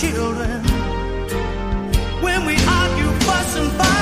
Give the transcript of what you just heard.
Children when we argue, fuss, and fight.